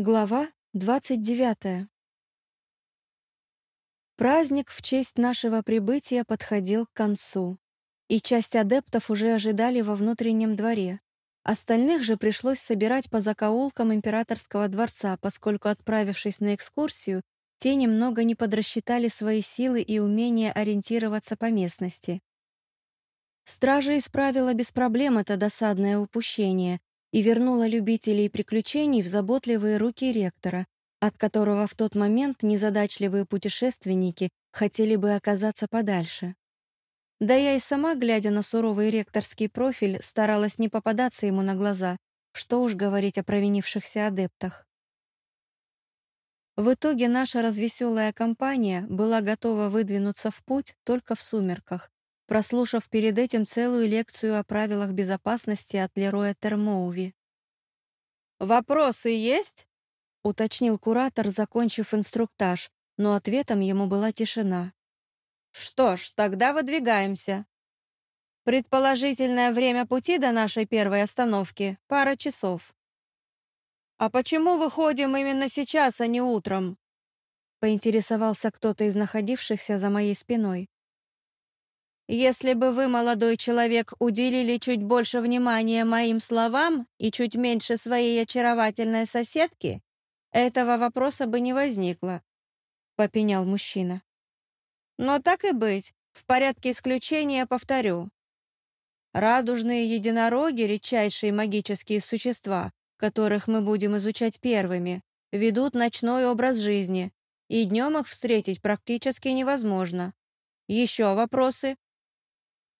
Глава 29. Праздник в честь нашего прибытия подходил к концу, и часть адептов уже ожидали во внутреннем дворе. Остальных же пришлось собирать по закоулкам императорского дворца, поскольку, отправившись на экскурсию, те немного не подрасчитали свои силы и умение ориентироваться по местности. Стража исправила без проблем это досадное упущение, и вернула любителей приключений в заботливые руки ректора, от которого в тот момент незадачливые путешественники хотели бы оказаться подальше. Да я и сама, глядя на суровый ректорский профиль, старалась не попадаться ему на глаза, что уж говорить о провинившихся адептах. В итоге наша развеселая компания была готова выдвинуться в путь только в сумерках, прослушав перед этим целую лекцию о правилах безопасности от Лероя Термоуви. «Вопросы есть?» — уточнил куратор, закончив инструктаж, но ответом ему была тишина. «Что ж, тогда выдвигаемся. Предположительное время пути до нашей первой остановки — пара часов». «А почему выходим именно сейчас, а не утром?» — поинтересовался кто-то из находившихся за моей спиной. Если бы вы, молодой человек, уделили чуть больше внимания моим словам и чуть меньше своей очаровательной соседке, этого вопроса бы не возникло», — попенял мужчина. «Но так и быть, в порядке исключения повторю. Радужные единороги — редчайшие магические существа, которых мы будем изучать первыми, ведут ночной образ жизни, и днем их встретить практически невозможно. Еще вопросы?»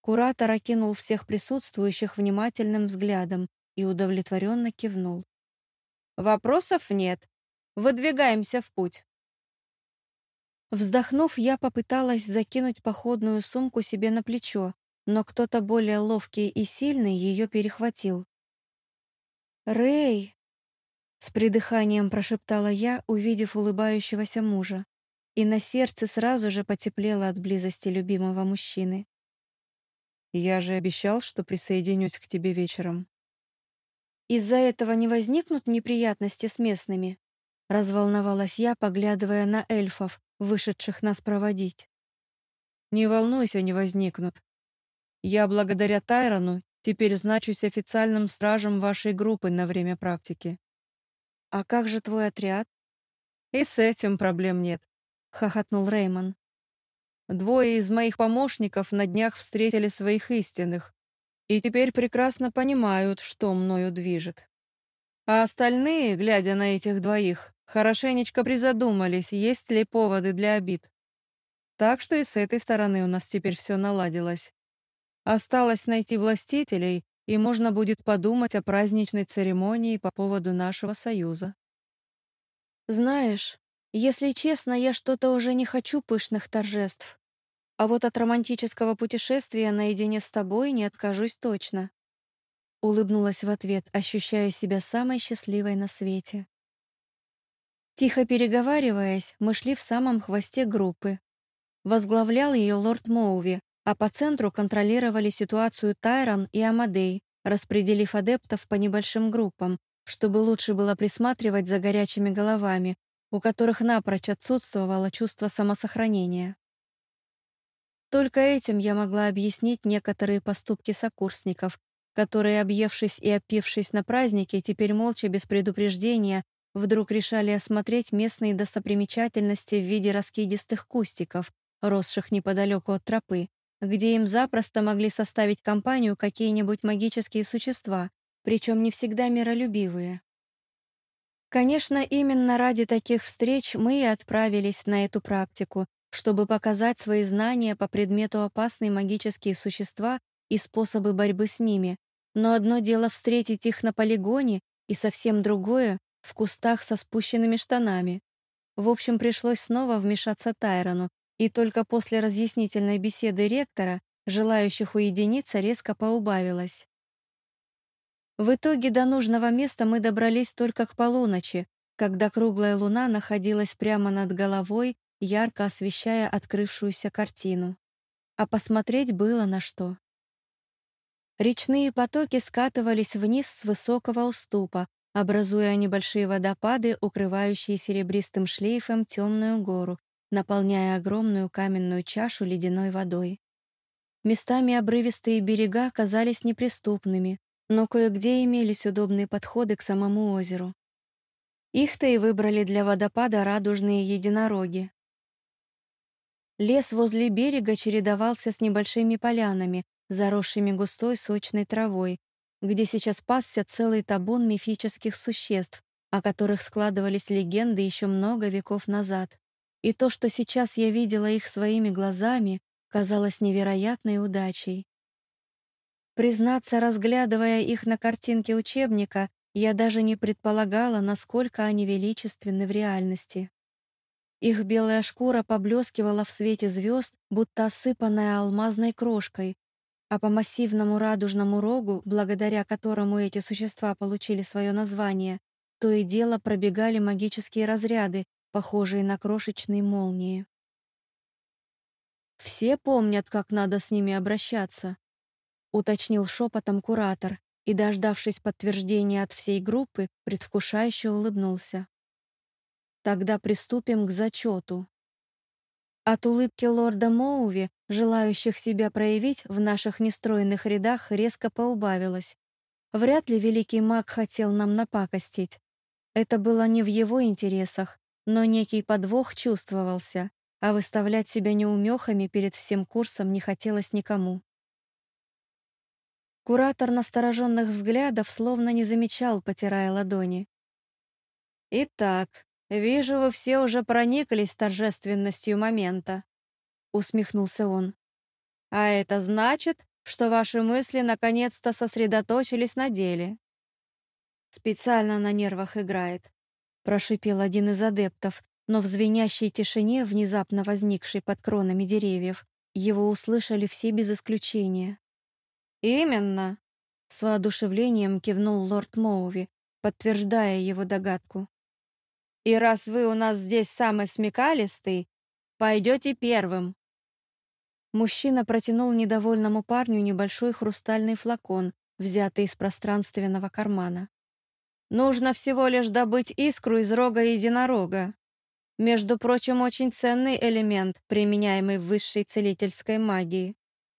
Куратор окинул всех присутствующих внимательным взглядом и удовлетворенно кивнул. «Вопросов нет. Выдвигаемся в путь». Вздохнув, я попыталась закинуть походную сумку себе на плечо, но кто-то более ловкий и сильный ее перехватил. «Рэй!» — с придыханием прошептала я, увидев улыбающегося мужа, и на сердце сразу же потеплело от близости любимого мужчины. Я же обещал, что присоединюсь к тебе вечером. Из-за этого не возникнут неприятности с местными? Разволновалась я, поглядывая на эльфов, вышедших нас проводить. Не волнуйся, не возникнут. Я благодаря Тайрону теперь значусь официальным стражем вашей группы на время практики. А как же твой отряд? И с этим проблем нет, хохотнул Реймон. Двое из моих помощников на днях встретили своих истинных и теперь прекрасно понимают, что мною движет. А остальные, глядя на этих двоих, хорошенечко призадумались, есть ли поводы для обид. Так что и с этой стороны у нас теперь все наладилось. Осталось найти властителей, и можно будет подумать о праздничной церемонии по поводу нашего союза. Знаешь, если честно, я что-то уже не хочу пышных торжеств. А вот от романтического путешествия наедине с тобой не откажусь точно. Улыбнулась в ответ, ощущая себя самой счастливой на свете. Тихо переговариваясь, мы шли в самом хвосте группы. Возглавлял ее лорд Моуви, а по центру контролировали ситуацию Тайрон и Амадей, распределив адептов по небольшим группам, чтобы лучше было присматривать за горячими головами, у которых напрочь отсутствовало чувство самосохранения. Только этим я могла объяснить некоторые поступки сокурсников, которые, объевшись и опившись на празднике, теперь молча, без предупреждения, вдруг решали осмотреть местные достопримечательности в виде раскидистых кустиков, росших неподалеку от тропы, где им запросто могли составить компанию какие-нибудь магические существа, причем не всегда миролюбивые. Конечно, именно ради таких встреч мы и отправились на эту практику, чтобы показать свои знания по предмету опасные магические существа и способы борьбы с ними. Но одно дело встретить их на полигоне, и совсем другое — в кустах со спущенными штанами. В общем, пришлось снова вмешаться Тайрону, и только после разъяснительной беседы ректора желающих уединиться резко поубавилось. В итоге до нужного места мы добрались только к полуночи, когда круглая луна находилась прямо над головой, ярко освещая открывшуюся картину. А посмотреть было на что. Речные потоки скатывались вниз с высокого уступа, образуя небольшие водопады, укрывающие серебристым шлейфом темную гору, наполняя огромную каменную чашу ледяной водой. Местами обрывистые берега казались неприступными, но кое-где имелись удобные подходы к самому озеру. Их-то и выбрали для водопада радужные единороги. Лес возле берега чередовался с небольшими полянами, заросшими густой сочной травой, где сейчас пасся целый табун мифических существ, о которых складывались легенды еще много веков назад. И то, что сейчас я видела их своими глазами, казалось невероятной удачей. Признаться, разглядывая их на картинке учебника, я даже не предполагала, насколько они величественны в реальности. Их белая шкура поблескивала в свете звезд, будто осыпанная алмазной крошкой, а по массивному радужному рогу, благодаря которому эти существа получили свое название, то и дело пробегали магические разряды, похожие на крошечные молнии. «Все помнят, как надо с ними обращаться», — уточнил шепотом куратор и, дождавшись подтверждения от всей группы, предвкушающе улыбнулся. «Тогда приступим к зачету». От улыбки лорда Моуви, желающих себя проявить в наших нестроенных рядах, резко поубавилось. Вряд ли великий маг хотел нам напакостить. Это было не в его интересах, но некий подвох чувствовался, а выставлять себя неумехами перед всем курсом не хотелось никому. Куратор настороженных взглядов словно не замечал, потирая ладони. «Итак, вижу, вы все уже прониклись торжественностью момента», — усмехнулся он. «А это значит, что ваши мысли наконец-то сосредоточились на деле». «Специально на нервах играет», прошипел один из адептов, но в звенящей тишине, внезапно возникшей под кронами деревьев, его услышали все без исключения. «Именно!» — с воодушевлением кивнул лорд Моуви, подтверждая его догадку. «И раз вы у нас здесь самый смекалистый, пойдете первым!» Мужчина протянул недовольному парню небольшой хрустальный флакон, взятый из пространственного кармана. Нужно всего лишь добыть искру из рога единорога. Между прочим, очень ценный элемент, применяемый в высшей целительской магии.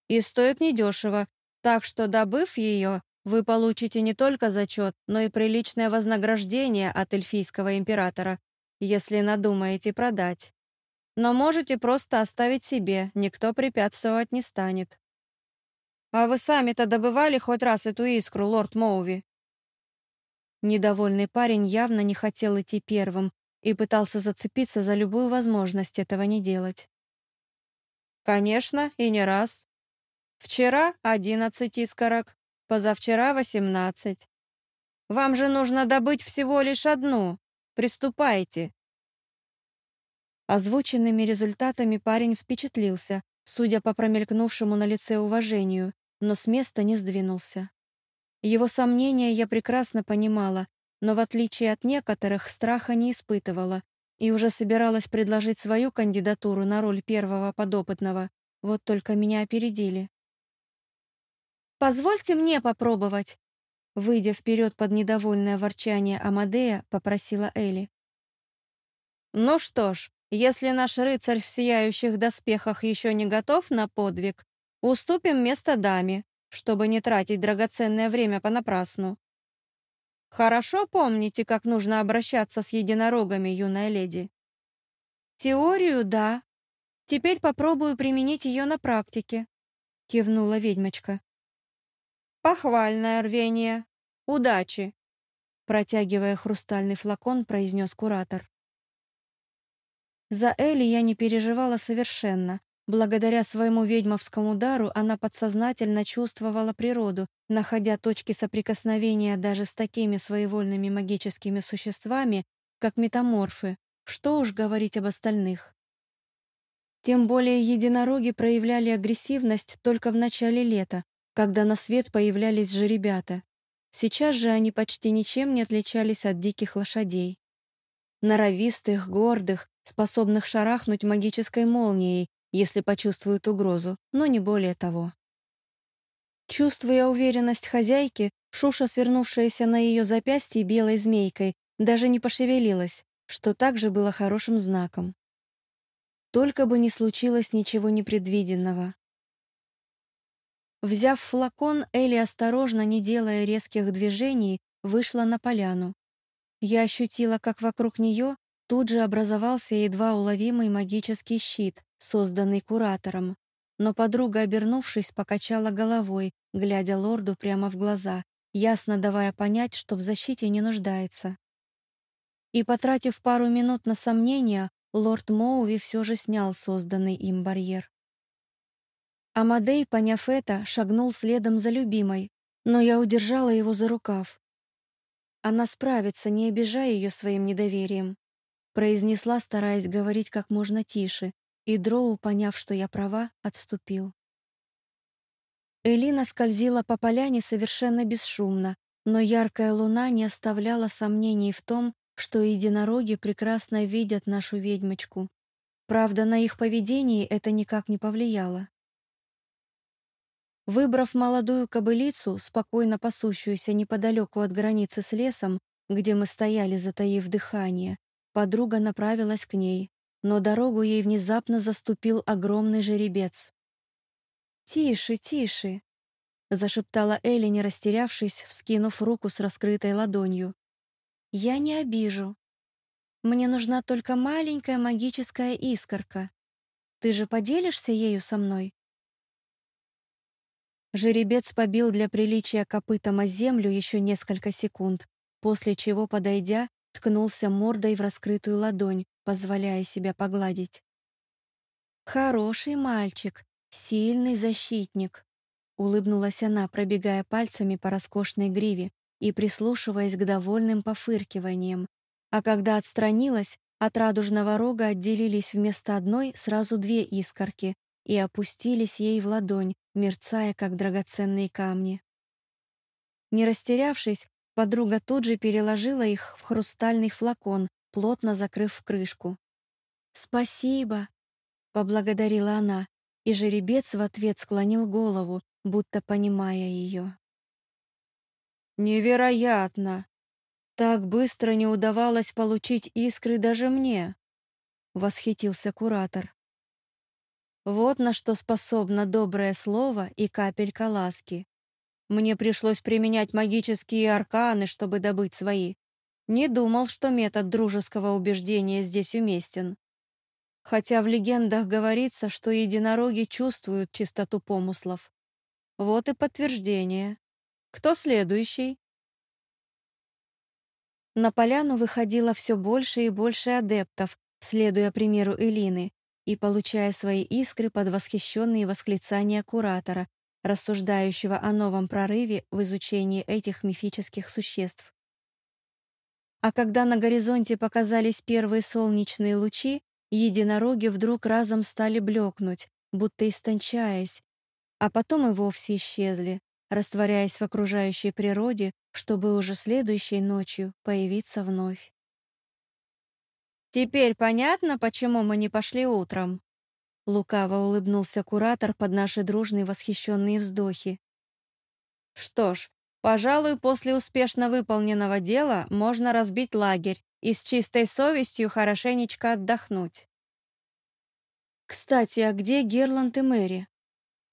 И стоит недешево, так что, добыв ее, вы получите не только зачет, но и приличное вознаграждение от эльфийского императора, если надумаете продать. Но можете просто оставить себе, никто препятствовать не станет. А вы сами-то добывали хоть раз эту искру, лорд Моуви? Недовольный парень явно не хотел идти первым и пытался зацепиться за любую возможность этого не делать. «Конечно, и не раз. Вчера одиннадцать искорок, позавчера восемнадцать. Вам же нужно добыть всего лишь одну. Приступайте». Озвученными результатами парень впечатлился, судя по промелькнувшему на лице уважению, но с места не сдвинулся. Его сомнения я прекрасно понимала, но в отличие от некоторых страха не испытывала и уже собиралась предложить свою кандидатуру на роль первого подопытного, вот только меня опередили. «Позвольте мне попробовать!» Выйдя вперед под недовольное ворчание Амадея, попросила Элли. «Ну что ж, если наш рыцарь в сияющих доспехах еще не готов на подвиг, уступим место даме чтобы не тратить драгоценное время понапрасну. Хорошо помните, как нужно обращаться с единорогами, юная леди? Теорию — да. Теперь попробую применить ее на практике, кивнула ведьмочка. Похвальное рвение. Удачи, протягивая хрустальный флакон, произнес куратор. За Элли я не переживала совершенно. Благодаря своему ведьмовскому дару она подсознательно чувствовала природу, находя точки соприкосновения даже с такими своевольными магическими существами, как метаморфы, что уж говорить об остальных. Тем более единороги проявляли агрессивность только в начале лета, когда на свет появлялись же ребята. Сейчас же они почти ничем не отличались от диких лошадей. Норовистых, гордых, способных шарахнуть магической молнией, если почувствуют угрозу, но не более того. Чувствуя уверенность хозяйки, Шуша, свернувшаяся на ее запястье белой змейкой, даже не пошевелилась, что также было хорошим знаком. Только бы не случилось ничего непредвиденного. Взяв флакон, Элли осторожно, не делая резких движений, вышла на поляну. Я ощутила, как вокруг нее тут же образовался едва уловимый магический щит, созданный куратором. Но подруга, обернувшись, покачала головой, глядя лорду прямо в глаза, ясно давая понять, что в защите не нуждается. И, потратив пару минут на сомнения, лорд Моуви все же снял созданный им барьер. Амадей, поняв это, шагнул следом за любимой, но я удержала его за рукав. Она справится, не обижая ее своим недоверием, произнесла, стараясь говорить как можно тише, и Дроу, поняв, что я права, отступил. Элина скользила по поляне совершенно бесшумно, но яркая луна не оставляла сомнений в том, что единороги прекрасно видят нашу ведьмочку. Правда, на их поведение это никак не повлияло. Выбрав молодую кобылицу, спокойно пасущуюся неподалеку от границы с лесом, где мы стояли, затаив дыхание, подруга направилась к ней, но дорогу ей внезапно заступил огромный жеребец. «Тише, тише!» — зашептала Элли, не растерявшись, вскинув руку с раскрытой ладонью. «Я не обижу. Мне нужна только маленькая магическая искорка. Ты же поделишься ею со мной?» Жеребец побил для приличия копытом о землю еще несколько секунд, после чего, подойдя, ткнулся мордой в раскрытую ладонь, позволяя себя погладить. «Хороший мальчик, сильный защитник», — улыбнулась она, пробегая пальцами по роскошной гриве и прислушиваясь к довольным пофыркиваниям. А когда отстранилась, от радужного рога отделились вместо одной сразу две искорки и опустились ей в ладонь, мерцая, как драгоценные камни. Не растерявшись, подруга тут же переложила их в хрустальный флакон, плотно закрыв крышку. «Спасибо!» — поблагодарила она, и жеребец в ответ склонил голову, будто понимая ее. «Невероятно! Так быстро не удавалось получить искры даже мне!» — восхитился куратор. Вот на что способно доброе слово и капелька ласки. Мне пришлось применять магические арканы, чтобы добыть свои. Не думал, что метод дружеского убеждения здесь уместен. Хотя в легендах говорится, что единороги чувствуют чистоту помыслов. Вот и подтверждение. Кто следующий? На поляну выходило все больше и больше адептов, следуя примеру Элины, и получая свои искры под восхищенные восклицания куратора, рассуждающего о новом прорыве в изучении этих мифических существ. А когда на горизонте показались первые солнечные лучи, единороги вдруг разом стали блекнуть, будто истончаясь, а потом и вовсе исчезли, растворяясь в окружающей природе, чтобы уже следующей ночью появиться вновь. «Теперь понятно, почему мы не пошли утром?» Лукаво улыбнулся куратор под наши дружные восхищенные вздохи. «Что ж, пожалуй, после успешно выполненного дела можно разбить лагерь и с чистой совестью хорошенечко отдохнуть». «Кстати, а где Герланд и Мэри?»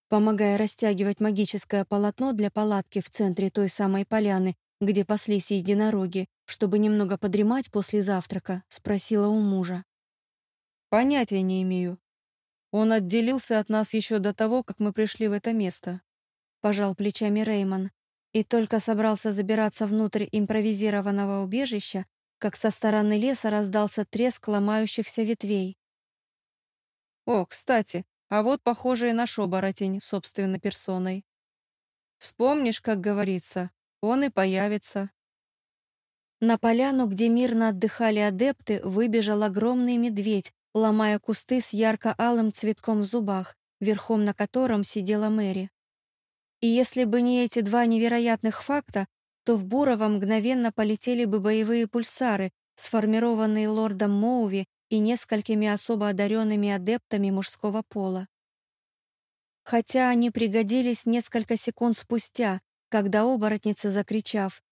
Помогая растягивать магическое полотно для палатки в центре той самой поляны, где паслись единороги, чтобы немного подремать после завтрака, спросила у мужа. «Понятия не имею. Он отделился от нас еще до того, как мы пришли в это место», — пожал плечами Реймон, и только собрался забираться внутрь импровизированного убежища, как со стороны леса раздался треск ломающихся ветвей. «О, кстати, а вот похожий наш оборотень собственной персоной. Вспомнишь, как говорится, он и появится. На поляну, где мирно отдыхали адепты, выбежал огромный медведь, ломая кусты с ярко-алым цветком в зубах, верхом на котором сидела Мэри. И если бы не эти два невероятных факта, то в Бурова мгновенно полетели бы боевые пульсары, сформированные лордом Моуви и несколькими особо одаренными адептами мужского пола. хотя они пригодились несколько секунд спустя, когда оборотница, закричав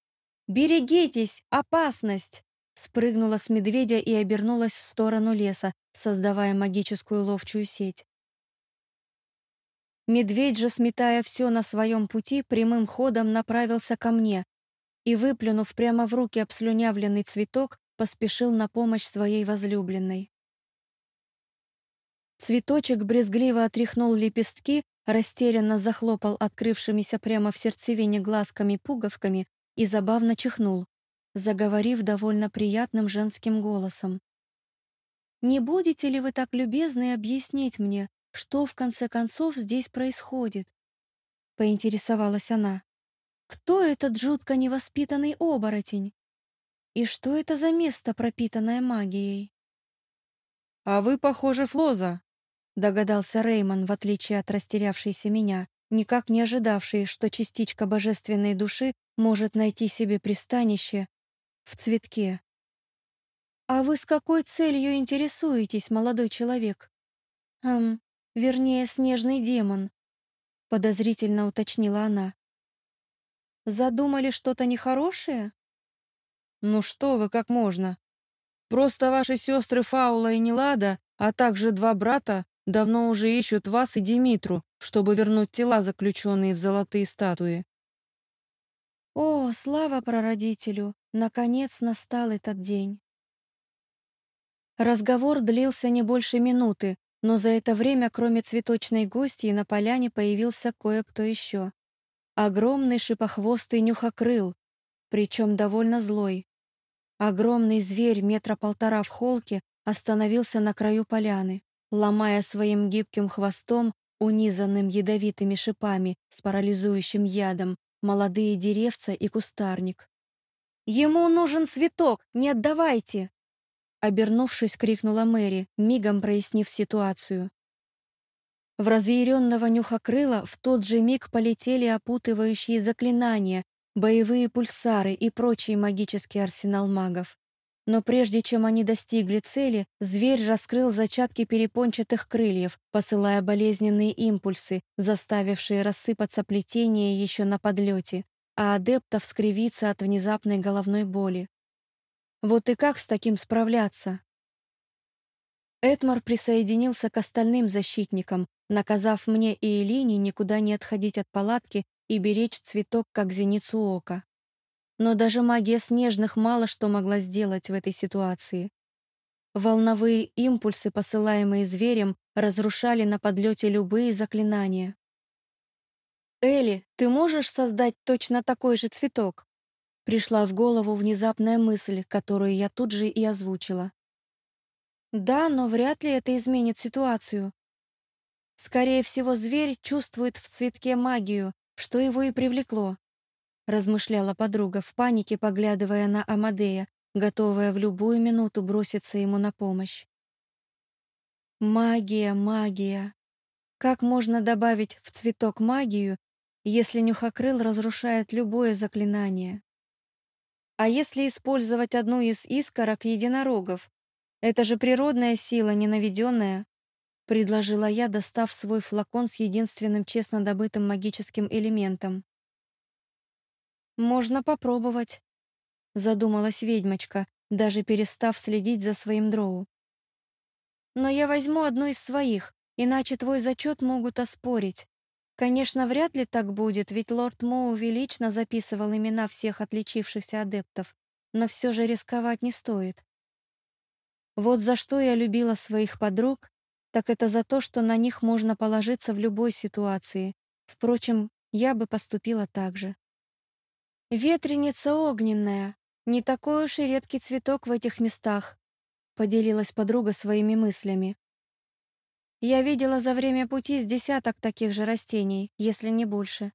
«Берегитесь! Опасность!» спрыгнула с медведя и обернулась в сторону леса, создавая магическую ловчую сеть. Медведь же, сметая все на своем пути, прямым ходом направился ко мне и, выплюнув прямо в руки обслюнявленный цветок, поспешил на помощь своей возлюбленной. Цветочек брезгливо отряхнул лепестки, растерянно захлопал открывшимися прямо в сердцевине глазками-пуговками и забавно чихнул, заговорив довольно приятным женским голосом. «Не будете ли вы так любезны объяснить мне, что в конце концов здесь происходит?» — поинтересовалась она. «Кто этот жутко невоспитанный оборотень? И что это за место, пропитанное магией?» «А вы, похоже, Флоза», — догадался Реймон, в отличие от растерявшейся меня, никак не ожидавшей, что частичка божественной души может найти себе пристанище в цветке. «А вы с какой целью интересуетесь, молодой человек?» «Эм, вернее, снежный демон», — подозрительно уточнила она. «Задумали что-то нехорошее?» «Ну что вы, как можно? Просто ваши сестры Фаула и Нелада, а также два брата, Давно уже ищут вас и Димитру, чтобы вернуть тела, заключенные в золотые статуи. О, слава прародителю! Наконец настал этот день. Разговор длился не больше минуты, но за это время, кроме цветочной гости, на поляне появился кое-кто еще. Огромный шипохвостый нюхокрыл, причем довольно злой. Огромный зверь метра полтора в холке остановился на краю поляны ломая своим гибким хвостом, унизанным ядовитыми шипами с парализующим ядом, молодые деревца и кустарник. «Ему нужен цветок! Не отдавайте!» Обернувшись, крикнула Мэри, мигом прояснив ситуацию. В разъяренного нюхокрыла в тот же миг полетели опутывающие заклинания, боевые пульсары и прочий магический арсенал магов. Но прежде чем они достигли цели, зверь раскрыл зачатки перепончатых крыльев, посылая болезненные импульсы, заставившие рассыпаться плетение еще на подлете, а адептов скривиться от внезапной головной боли. Вот и как с таким справляться? Этмар присоединился к остальным защитникам, наказав мне и Элине никуда не отходить от палатки и беречь цветок как зеницу ока. Но даже магия снежных мало что могла сделать в этой ситуации. Волновые импульсы, посылаемые зверем, разрушали на подлете любые заклинания. «Элли, ты можешь создать точно такой же цветок?» Пришла в голову внезапная мысль, которую я тут же и озвучила. «Да, но вряд ли это изменит ситуацию. Скорее всего, зверь чувствует в цветке магию, что его и привлекло размышляла подруга в панике, поглядывая на Амадея, готовая в любую минуту броситься ему на помощь. Магия, магия. Как можно добавить в цветок магию, если нюхокрыл разрушает любое заклинание? А если использовать одну из искорок единорогов? Это же природная сила, не наведенная, предложила я, достав свой флакон с единственным честно добытым магическим элементом. «Можно попробовать», — задумалась ведьмочка, даже перестав следить за своим дроу. «Но я возьму одну из своих, иначе твой зачет могут оспорить. Конечно, вряд ли так будет, ведь лорд Моуви лично записывал имена всех отличившихся адептов, но все же рисковать не стоит. Вот за что я любила своих подруг, так это за то, что на них можно положиться в любой ситуации. Впрочем, я бы поступила так же. «Ветреница огненная. Не такой уж и редкий цветок в этих местах», — поделилась подруга своими мыслями. «Я видела за время пути с десяток таких же растений, если не больше».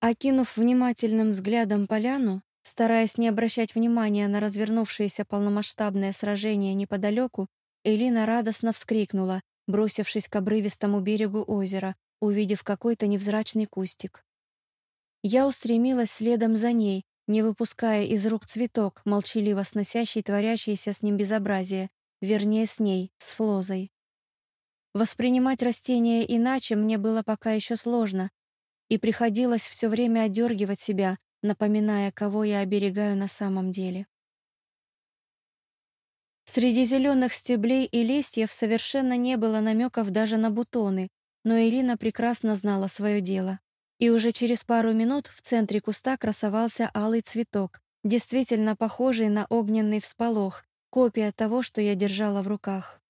Окинув внимательным взглядом поляну, стараясь не обращать внимания на развернувшееся полномасштабное сражение неподалеку, Элина радостно вскрикнула, бросившись к обрывистому берегу озера, увидев какой-то невзрачный кустик. Я устремилась следом за ней, не выпуская из рук цветок, молчаливо сносящий творящееся с ним безобразие, вернее, с ней, с Флозой. Воспринимать растения иначе мне было пока еще сложно, и приходилось все время одергивать себя, напоминая, кого я оберегаю на самом деле. Среди зеленых стеблей и листьев совершенно не было намеков даже на бутоны, но Ирина прекрасно знала свое дело. И уже через пару минут в центре куста красовался алый цветок, действительно похожий на огненный всполох, копия того, что я держала в руках.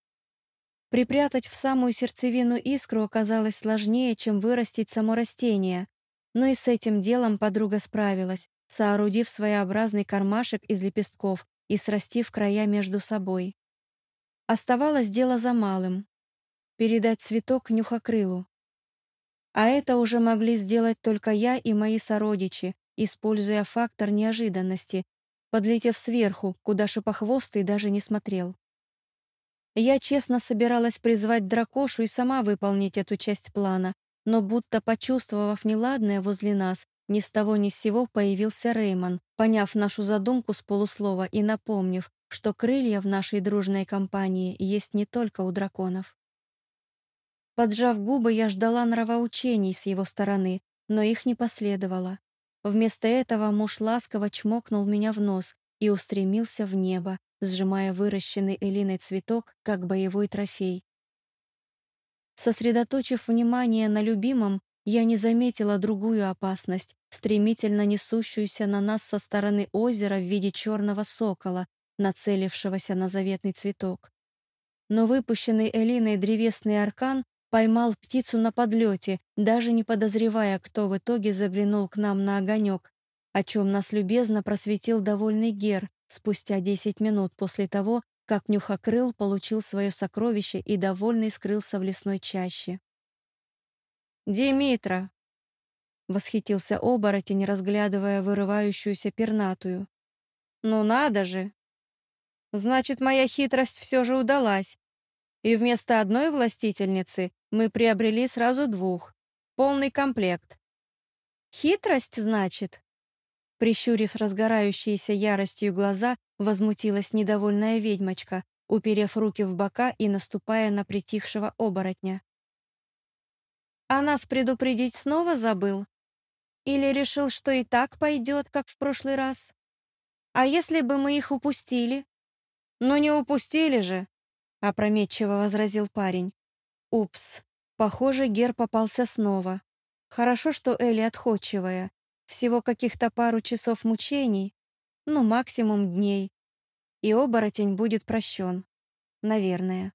Припрятать в самую сердцевину искру оказалось сложнее, чем вырастить само растение, но и с этим делом подруга справилась, соорудив своеобразный кармашек из лепестков и срастив края между собой. Оставалось дело за малым — передать цветок нюхокрылу. А это уже могли сделать только я и мои сородичи, используя фактор неожиданности, подлетев сверху, куда шипохвостый даже не смотрел. Я честно собиралась призвать дракошу и сама выполнить эту часть плана, но будто почувствовав неладное возле нас, ни с того ни с сего появился Реймон, поняв нашу задумку с полуслова и напомнив, что крылья в нашей дружной компании есть не только у драконов. Поджав губы, я ждала нравоучений с его стороны, но их не последовало. Вместо этого муж ласково чмокнул меня в нос и устремился в небо, сжимая выращенный Элиной цветок, как боевой трофей. Сосредоточив внимание на любимом, я не заметила другую опасность, стремительно несущуюся на нас со стороны озера в виде черного сокола, нацелившегося на заветный цветок. Но выпущенный Элиной древесный аркан поймал птицу на подлете, даже не подозревая, кто в итоге заглянул к нам на огонек, о чем нас любезно просветил довольный Гер, спустя 10 минут после того, как Нюхокрыл получил свое сокровище и довольный скрылся в лесной чаще. «Димитра!» — восхитился оборотень, разглядывая вырывающуюся пернатую. «Ну надо же! Значит, моя хитрость все же удалась, и вместо одной властительницы мы приобрели сразу двух, полный комплект. Хитрость, значит?» Прищурив разгорающиеся яростью глаза, возмутилась недовольная ведьмочка, уперев руки в бока и наступая на притихшего оборотня. «А нас предупредить снова забыл? Или решил, что и так пойдет, как в прошлый раз? А если бы мы их упустили?» «Ну не упустили же!» — опрометчиво возразил парень. «Упс, похоже, Гер попался снова. Хорошо, что Элли отходчивая, всего каких-то пару часов мучений, ну, максимум дней. И оборотень будет прощен. Наверное.